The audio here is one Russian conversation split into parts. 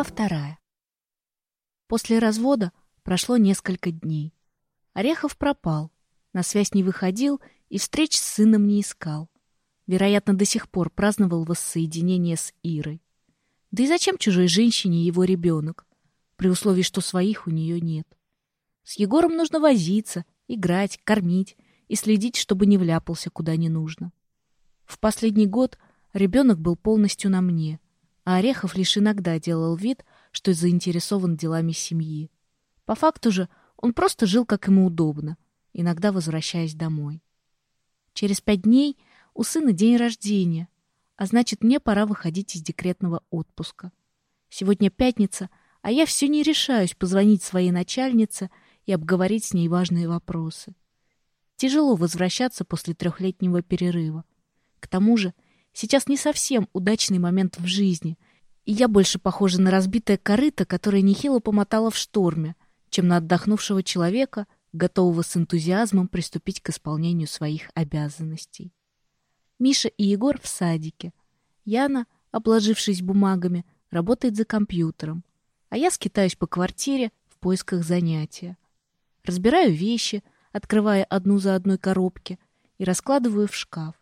Глава вторая. После развода прошло несколько дней. Орехов пропал, на связь не выходил и встреч с сыном не искал. Вероятно, до сих пор праздновал воссоединение с Ирой. Да и зачем чужой женщине его ребенок, при условии, что своих у нее нет? С Егором нужно возиться, играть, кормить и следить, чтобы не вляпался куда не нужно. В последний год ребенок был полностью на мне — а Орехов лишь иногда делал вид, что заинтересован делами семьи. По факту же он просто жил, как ему удобно, иногда возвращаясь домой. Через пять дней у сына день рождения, а значит, мне пора выходить из декретного отпуска. Сегодня пятница, а я все не решаюсь позвонить своей начальнице и обговорить с ней важные вопросы. Тяжело возвращаться после трехлетнего перерыва. К тому же Сейчас не совсем удачный момент в жизни, и я больше похожа на разбитое корыто, которое нехило помотало в шторме, чем на отдохнувшего человека, готового с энтузиазмом приступить к исполнению своих обязанностей. Миша и Егор в садике. Яна, обложившись бумагами, работает за компьютером, а я скитаюсь по квартире в поисках занятия. Разбираю вещи, открывая одну за одной коробки, и раскладываю в шкаф.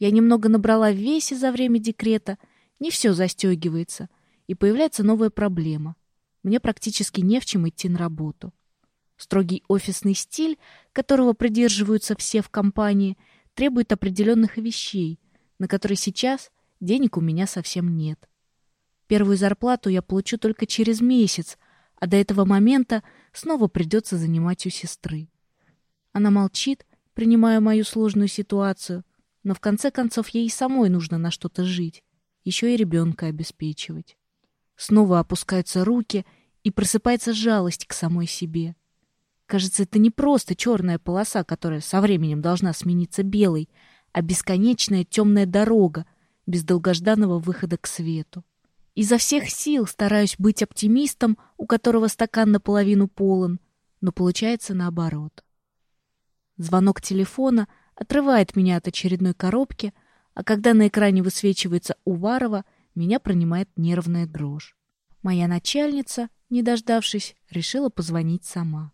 Я немного набрала в весе за время декрета, не все застегивается, и появляется новая проблема. Мне практически не в чем идти на работу. Строгий офисный стиль, которого придерживаются все в компании, требует определенных вещей, на которые сейчас денег у меня совсем нет. Первую зарплату я получу только через месяц, а до этого момента снова придется занимать у сестры. Она молчит, принимая мою сложную ситуацию, но в конце концов ей самой нужно на что-то жить, еще и ребенка обеспечивать. Снова опускаются руки, и просыпается жалость к самой себе. Кажется, это не просто черная полоса, которая со временем должна смениться белой, а бесконечная темная дорога без долгожданного выхода к свету. Изо всех сил стараюсь быть оптимистом, у которого стакан наполовину полон, но получается наоборот. Звонок телефона — отрывает меня от очередной коробки, а когда на экране высвечивается Уварова, меня принимает нервная дрожь. Моя начальница, не дождавшись, решила позвонить сама.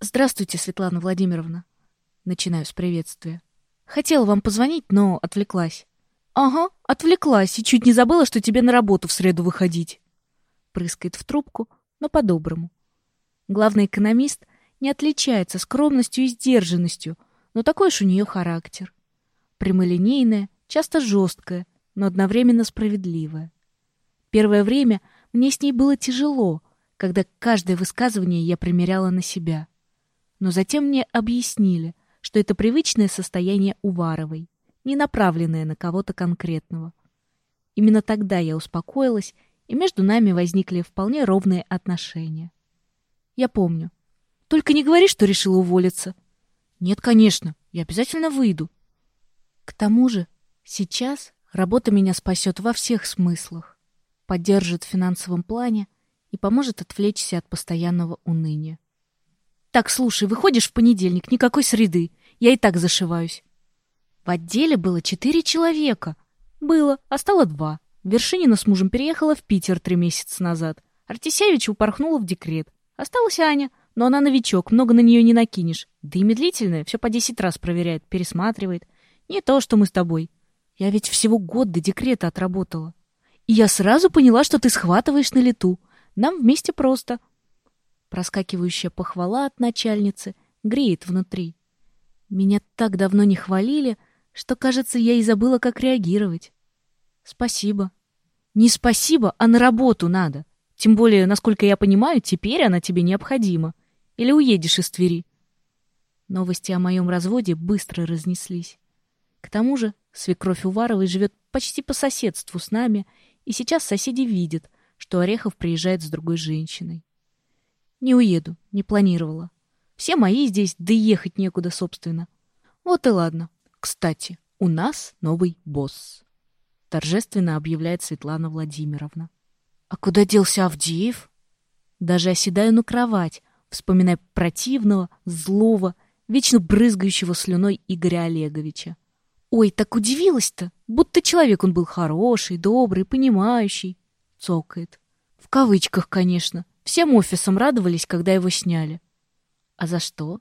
«Здравствуйте, Светлана Владимировна!» Начинаю с приветствия. «Хотела вам позвонить, но отвлеклась». «Ага, отвлеклась и чуть не забыла, что тебе на работу в среду выходить». Прыскает в трубку, но по-доброму. Главный экономист не отличается скромностью и сдержанностью — но такой уж у нее характер. Прямолинейная, часто жесткая, но одновременно справедливая. Первое время мне с ней было тяжело, когда каждое высказывание я примеряла на себя. Но затем мне объяснили, что это привычное состояние Уваровой, не направленное на кого-то конкретного. Именно тогда я успокоилась, и между нами возникли вполне ровные отношения. Я помню. Только не говори, что решила уволиться, нет, конечно, я обязательно выйду. К тому же, сейчас работа меня спасет во всех смыслах, поддержит в финансовом плане и поможет отвлечься от постоянного уныния. Так, слушай, выходишь в понедельник, никакой среды. Я и так зашиваюсь. В отделе было четыре человека. Было, а стало два. Вершинина с мужем переехала в Питер три месяца назад. Артисевич упорхнула в декрет. Осталась Аня, но она новичок, много на нее не накинешь. Да и медлительная, все по десять раз проверяет, пересматривает. Не то, что мы с тобой. Я ведь всего год до декрета отработала. И я сразу поняла, что ты схватываешь на лету. Нам вместе просто. Проскакивающая похвала от начальницы греет внутри. Меня так давно не хвалили, что, кажется, я и забыла, как реагировать. Спасибо. Не спасибо, а на работу надо. Тем более, насколько я понимаю, теперь она тебе необходима. Или уедешь из Твери?» Новости о моем разводе быстро разнеслись. К тому же свекровь Уваровой живет почти по соседству с нами, и сейчас соседи видят, что Орехов приезжает с другой женщиной. Не уеду, не планировала. Все мои здесь, да ехать некуда, собственно. Вот и ладно. Кстати, у нас новый босс. Торжественно объявляет Светлана Владимировна. А куда делся Авдеев? Даже оседаю на кровать, вспоминая противного, злого, вечно брызгающего слюной Игоря Олеговича. Ой, так удивилась-то, будто человек он был хороший, добрый, понимающий. Цокает. В кавычках, конечно. Всем офисом радовались, когда его сняли. А за что?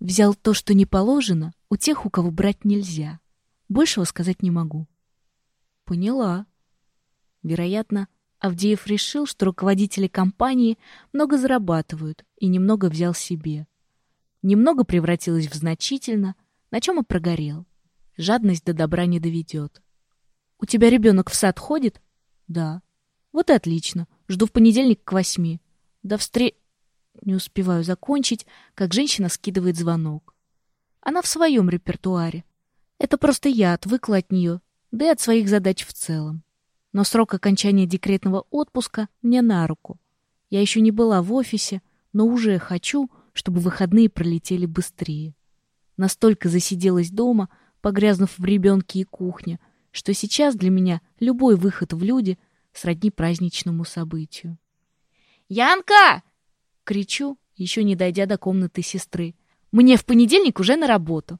Взял то, что не положено, у тех, у кого брать нельзя. Большего сказать не могу. Поняла. Вероятно, Авдеев решил, что руководители компании много зарабатывают и немного взял себе. Немного превратилось в значительно, на чем и прогорел. Жадность до добра не доведет. «У тебя ребенок в сад ходит?» «Да». «Вот и отлично. Жду в понедельник к восьми. До встреч...» Не успеваю закончить, как женщина скидывает звонок. Она в своем репертуаре. Это просто я отвыкла от нее, да и от своих задач в целом. Но срок окончания декретного отпуска мне на руку. Я еще не была в офисе, но уже хочу, чтобы выходные пролетели быстрее. Настолько засиделась дома, погрязнув в ребенке и кухне, что сейчас для меня любой выход в люди сродни праздничному событию. «Янка!» — кричу, еще не дойдя до комнаты сестры. «Мне в понедельник уже на работу!»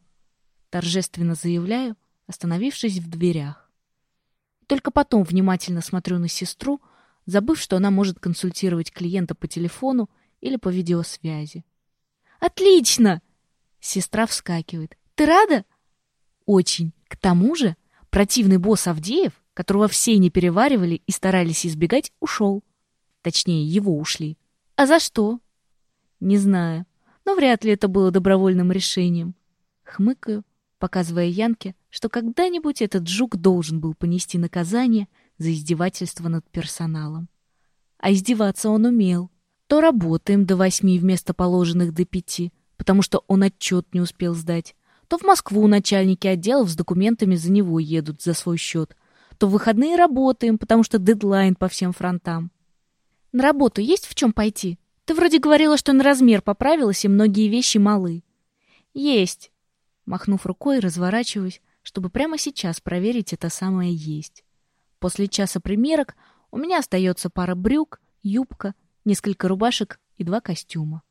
Торжественно заявляю, остановившись в дверях. Только потом внимательно смотрю на сестру, забыв, что она может консультировать клиента по телефону или по видеосвязи. «Отлично!» Сестра вскакивает. «Ты рада?» «Очень. К тому же противный босс Авдеев, которого все не переваривали и старались избегать, ушел. Точнее, его ушли. А за что?» «Не знаю. Но вряд ли это было добровольным решением». Хмыкаю, показывая Янке, что когда-нибудь этот жук должен был понести наказание за издевательство над персоналом. А издеваться он умел. То работаем до восьми вместо положенных до пяти, потому что он отчет не успел сдать, то в Москву начальники отделов с документами за него едут за свой счет, то в выходные работаем, потому что дедлайн по всем фронтам. На работу есть в чем пойти? Ты вроде говорила, что на размер поправилась и многие вещи малы. Есть. Махнув рукой, разворачиваюсь, чтобы прямо сейчас проверить это самое есть. После часа примерок у меня остается пара брюк, юбка, несколько рубашек и два костюма.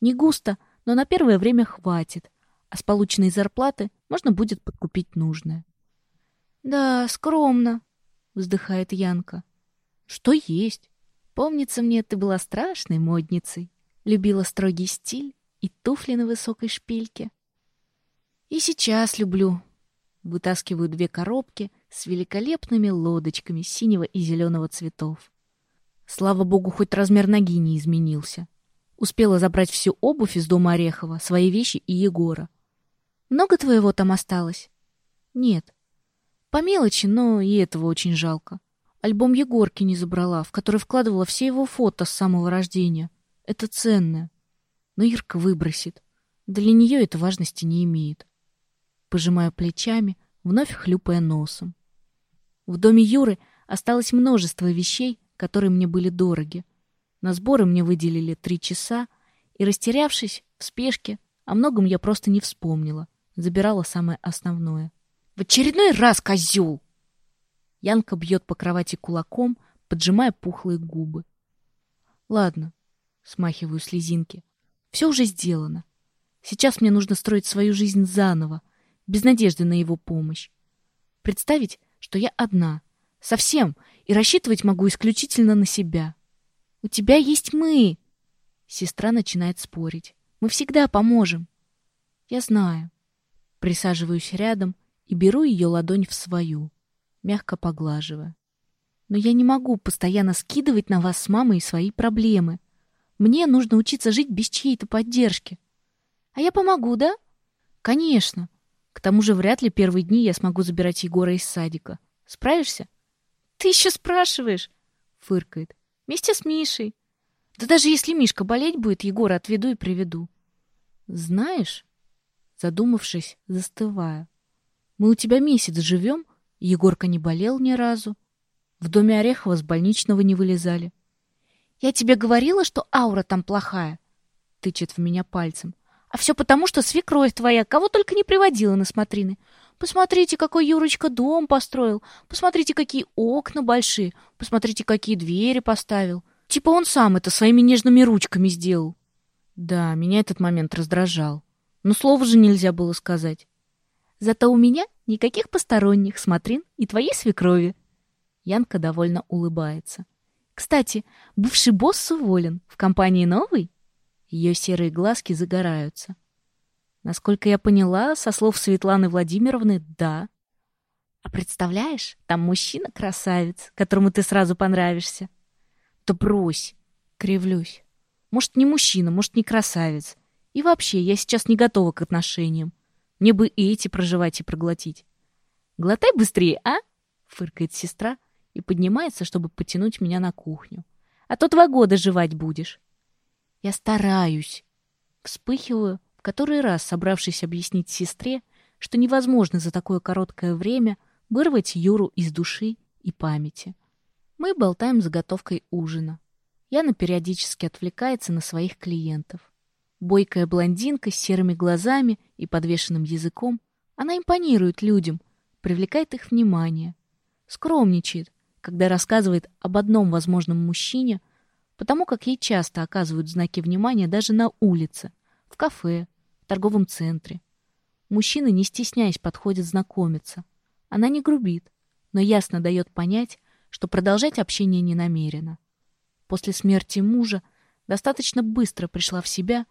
Не густо, но на первое время хватит, а с полученной зарплаты можно будет подкупить нужное. «Да, скромно», — вздыхает Янка. «Что есть? Помнится мне, ты была страшной модницей, любила строгий стиль и туфли на высокой шпильке. И сейчас люблю. Вытаскиваю две коробки с великолепными лодочками синего и зеленого цветов. Слава богу, хоть размер ноги не изменился. Успела забрать всю обувь из дома Орехова, свои вещи и Егора. Много твоего там осталось? Нет. По мелочи, но и этого очень жалко. Альбом Егорки не забрала, в который вкладывала все его фото с самого рождения. Это ценное. Но Ирка выбросит. Для нее это важности не имеет пожимая плечами, вновь хлюпая носом. В доме Юры осталось множество вещей, которые мне были дороги. На сборы мне выделили три часа, и, растерявшись в спешке, о многом я просто не вспомнила, забирала самое основное. «В очередной раз, козел!» Янка бьет по кровати кулаком, поджимая пухлые губы. «Ладно», — смахиваю слезинки, — «все уже сделано. Сейчас мне нужно строить свою жизнь заново, без надежды на его помощь. Представить, что я одна, совсем, и рассчитывать могу исключительно на себя. У тебя есть мы. Сестра начинает спорить. Мы всегда поможем. Я знаю. Присаживаюсь рядом и беру ее ладонь в свою, мягко поглаживая. Но я не могу постоянно скидывать на вас с мамой свои проблемы. Мне нужно учиться жить без чьей-то поддержки. А я помогу, да? Конечно. К тому же вряд ли первые дни я смогу забирать Егора из садика. Справишься? Ты еще спрашиваешь? Фыркает. Вместе с Мишей. Да даже если Мишка болеть будет, Егора отведу и приведу. Знаешь, задумавшись, застывая. Мы у тебя месяц живем, Егорка не болел ни разу. В доме Орехова с больничного не вылезали. Я тебе говорила, что аура там плохая. Тычет в меня пальцем. А все потому, что свекровь твоя кого только не приводила на смотрины. Посмотрите, какой Юрочка дом построил. Посмотрите, какие окна большие. Посмотрите, какие двери поставил. Типа он сам это своими нежными ручками сделал. Да, меня этот момент раздражал. Но слова же нельзя было сказать. Зато у меня никаких посторонних смотрин и твоей свекрови. Янка довольно улыбается. Кстати, бывший босс уволен. В компании новый? Ее серые глазки загораются. Насколько я поняла, со слов Светланы Владимировны, да. А представляешь, там мужчина-красавец, которому ты сразу понравишься. Да брось, кривлюсь. Может, не мужчина, может, не красавец. И вообще, я сейчас не готова к отношениям. Мне бы и эти проживать и проглотить. Глотай быстрее, а? Фыркает сестра и поднимается, чтобы потянуть меня на кухню. А то два года жевать будешь. Я стараюсь. Вспыхиваю, который раз собравшись объяснить сестре, что невозможно за такое короткое время вырвать Юру из души и памяти. Мы болтаем заготовкой ужина. Яна периодически отвлекается на своих клиентов. Бойкая блондинка с серыми глазами и подвешенным языком, она импонирует людям, привлекает их внимание. Скромничает, когда рассказывает об одном возможном мужчине, потому как ей часто оказывают знаки внимания даже на улице, в кафе, торговом центре. Мужчины, не стесняясь, подходят знакомиться. Она не грубит, но ясно дает понять, что продолжать общение не намерена. После смерти мужа достаточно быстро пришла в себя,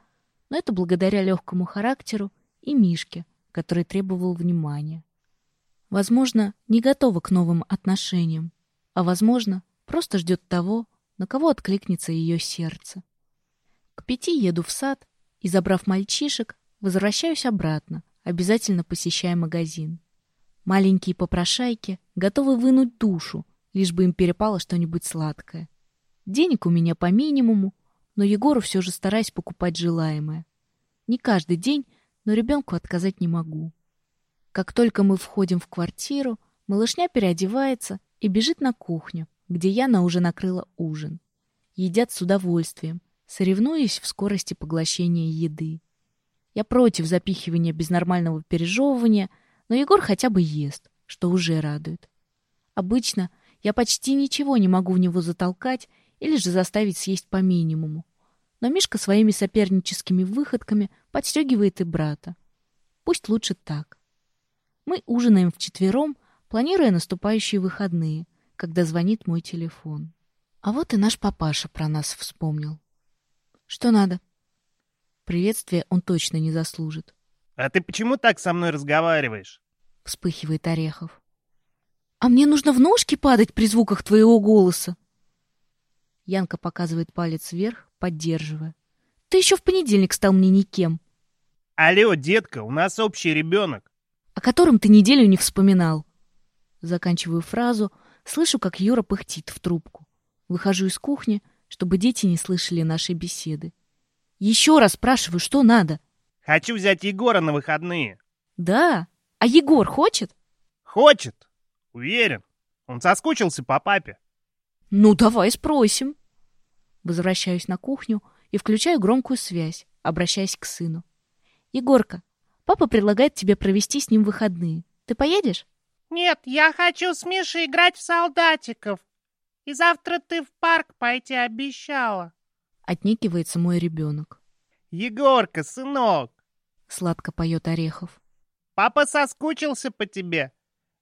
но это благодаря легкому характеру и Мишке, который требовал внимания. Возможно, не готова к новым отношениям, а, возможно, просто ждет того, на кого откликнется ее сердце. К пяти еду в сад и, забрав мальчишек, возвращаюсь обратно, обязательно посещая магазин. Маленькие попрошайки готовы вынуть душу, лишь бы им перепало что-нибудь сладкое. Денег у меня по минимуму, но Егору все же стараюсь покупать желаемое. Не каждый день, но ребенку отказать не могу. Как только мы входим в квартиру, малышня переодевается и бежит на кухню, где Яна уже накрыла ужин. Едят с удовольствием, соревнуясь в скорости поглощения еды. Я против запихивания без нормального пережевывания, но Егор хотя бы ест, что уже радует. Обычно я почти ничего не могу в него затолкать или же заставить съесть по минимуму. Но Мишка своими соперническими выходками подстегивает и брата. Пусть лучше так. Мы ужинаем вчетвером, планируя наступающие выходные, когда звонит мой телефон. А вот и наш папаша про нас вспомнил. Что надо? Приветствия он точно не заслужит. А ты почему так со мной разговариваешь? Вспыхивает Орехов. А мне нужно в ножки падать при звуках твоего голоса. Янка показывает палец вверх, поддерживая. Ты еще в понедельник стал мне никем. Алло, детка, у нас общий ребенок. О котором ты неделю не вспоминал. Заканчиваю фразу, слышу, как Юра пыхтит в трубку. Выхожу из кухни, чтобы дети не слышали нашей беседы. Еще раз спрашиваю, что надо. Хочу взять Егора на выходные. Да? А Егор хочет? Хочет. Уверен. Он соскучился по папе. Ну, давай спросим. Возвращаюсь на кухню и включаю громкую связь, обращаясь к сыну. Егорка, папа предлагает тебе провести с ним выходные. Ты поедешь? Нет, я хочу с Мишей играть в солдатиков. И завтра ты в парк пойти обещала. Отникивается мой ребенок. Егорка, сынок! Сладко поет Орехов. Папа соскучился по тебе.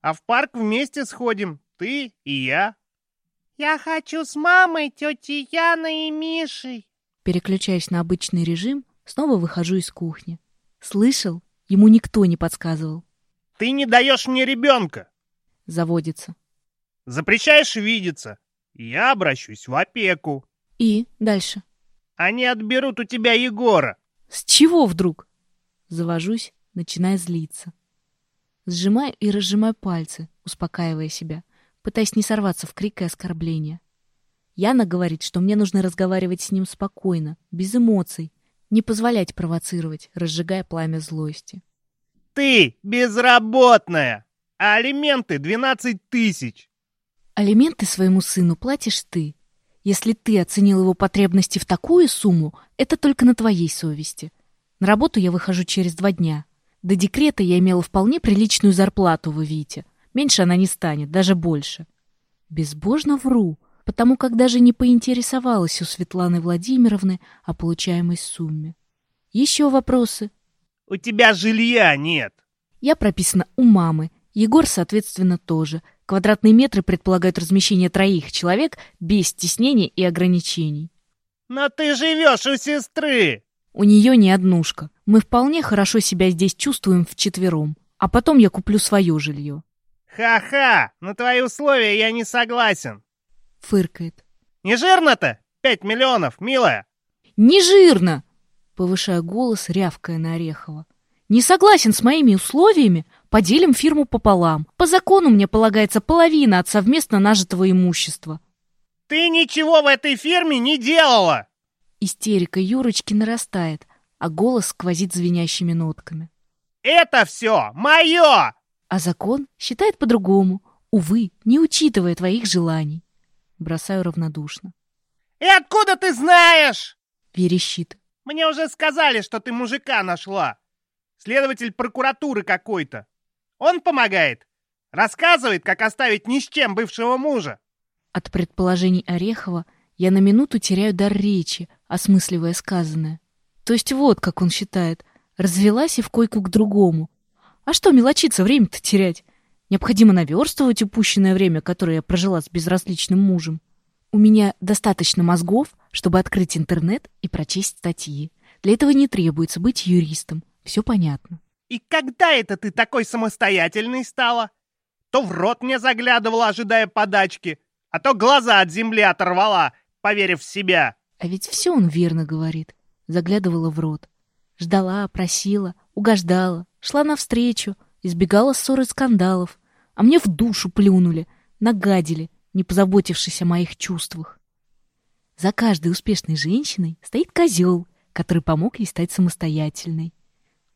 А в парк вместе сходим, ты и я. Я хочу с мамой, тетей Яной и Мишей. Переключаясь на обычный режим, снова выхожу из кухни. Слышал? Ему никто не подсказывал. Ты не даешь мне ребенка. Заводится. Запрещаешь видеться. Я обращусь в опеку. И дальше. Они отберут у тебя Егора. С чего вдруг? Завожусь, начиная злиться. Сжимаю и разжимаю пальцы, успокаивая себя, пытаясь не сорваться в крик и оскорбление. Яна говорит, что мне нужно разговаривать с ним спокойно, без эмоций, не позволять провоцировать, разжигая пламя злости. Ты безработная, а алименты 12 тысяч. Алименты своему сыну платишь ты. Если ты оценил его потребности в такую сумму, это только на твоей совести. На работу я выхожу через два дня. До декрета я имела вполне приличную зарплату, вы видите. Меньше она не станет, даже больше. Безбожно вру, потому как даже не поинтересовалась у Светланы Владимировны о получаемой сумме. Еще вопросы? У тебя жилья нет. Я прописана у мамы, Егор, соответственно, тоже. Квадратные метры предполагают размещение троих человек без стеснений и ограничений. Но ты живешь у сестры! У нее не однушка. Мы вполне хорошо себя здесь чувствуем вчетвером. А потом я куплю свое жилье. Ха-ха! На твои условия я не согласен. Фыркает. Не жирно-то? Пять миллионов, милая. Не жирно! Повышая голос, рявкая на Орехова. Не согласен с моими условиями? Поделим фирму пополам. По закону мне полагается половина от совместно нажитого имущества. Ты ничего в этой фирме не делала! Истерика Юрочки нарастает, а голос сквозит звенящими нотками. Это все мое! А закон считает по-другому. Увы, не учитывая твоих желаний. Бросаю равнодушно. И откуда ты знаешь? Верещит. Мне уже сказали, что ты мужика нашла. Следователь прокуратуры какой-то. Он помогает. Рассказывает, как оставить ни с чем бывшего мужа. От предположений Орехова я на минуту теряю дар речи, осмысливая сказанное. То есть вот, как он считает, развелась и в койку к другому. А что мелочиться, время-то терять? Необходимо наверстывать упущенное время, которое я прожила с безразличным мужем. У меня достаточно мозгов, чтобы открыть интернет и прочесть статьи. Для этого не требуется быть юристом. Все понятно. И когда это ты такой самостоятельный стала? То в рот мне заглядывала, ожидая подачки, а то глаза от земли оторвала, поверив в себя. А ведь все он верно говорит. Заглядывала в рот. Ждала, просила, угождала, шла навстречу, избегала ссор и скандалов. А мне в душу плюнули, нагадили, не позаботившись о моих чувствах. За каждой успешной женщиной стоит козел, который помог ей стать самостоятельной.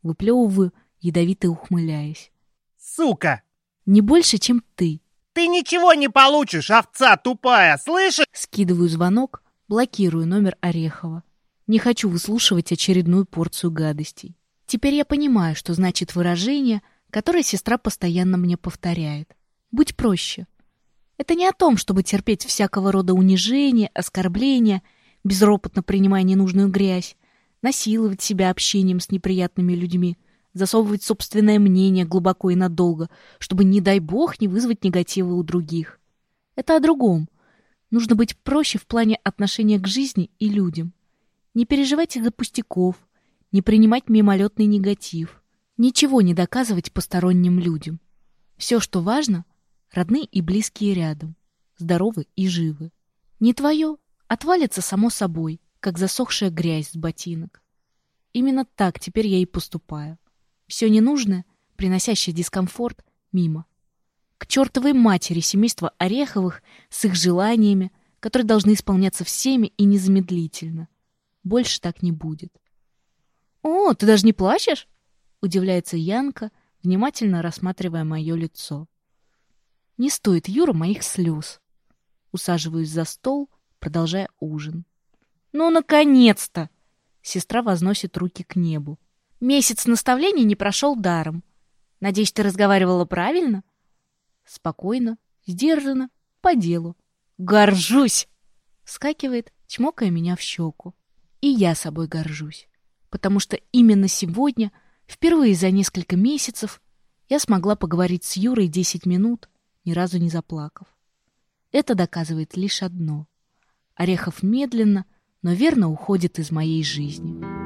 Выплевываю, ядовито ухмыляясь. Сука! Не больше, чем ты. Ты ничего не получишь, овца тупая, слышишь? Скидываю звонок, блокирую номер Орехова. Не хочу выслушивать очередную порцию гадостей. Теперь я понимаю, что значит выражение, которое сестра постоянно мне повторяет. Будь проще. Это не о том, чтобы терпеть всякого рода унижения, оскорбления, безропотно принимая ненужную грязь, насиловать себя общением с неприятными людьми, засовывать собственное мнение глубоко и надолго, чтобы, не дай бог, не вызвать негатива у других. Это о другом. Нужно быть проще в плане отношения к жизни и людям. Не переживать из-за пустяков, не принимать мимолетный негатив, ничего не доказывать посторонним людям. Все, что важно, родные и близкие рядом, здоровы и живы. Не твое, отвалится само собой, как засохшая грязь с ботинок. Именно так теперь я и поступаю. Все ненужное, приносящее дискомфорт, мимо. К чертовой матери семейства Ореховых с их желаниями, которые должны исполняться всеми и незамедлительно. Больше так не будет. «О, ты даже не плачешь?» — удивляется Янка, внимательно рассматривая мое лицо. «Не стоит, Юра, моих слез». Усаживаюсь за стол, продолжая ужин. «Ну, наконец-то!» Сестра возносит руки к небу. Месяц наставлений не прошел даром. Надеюсь, ты разговаривала правильно? Спокойно, сдержанно, по делу. Горжусь! Скакивает, чмокая меня в щеку. И я собой горжусь. Потому что именно сегодня, впервые за несколько месяцев, я смогла поговорить с Юрой десять минут, ни разу не заплакав. Это доказывает лишь одно. Орехов медленно, но верно уходит из моей жизни.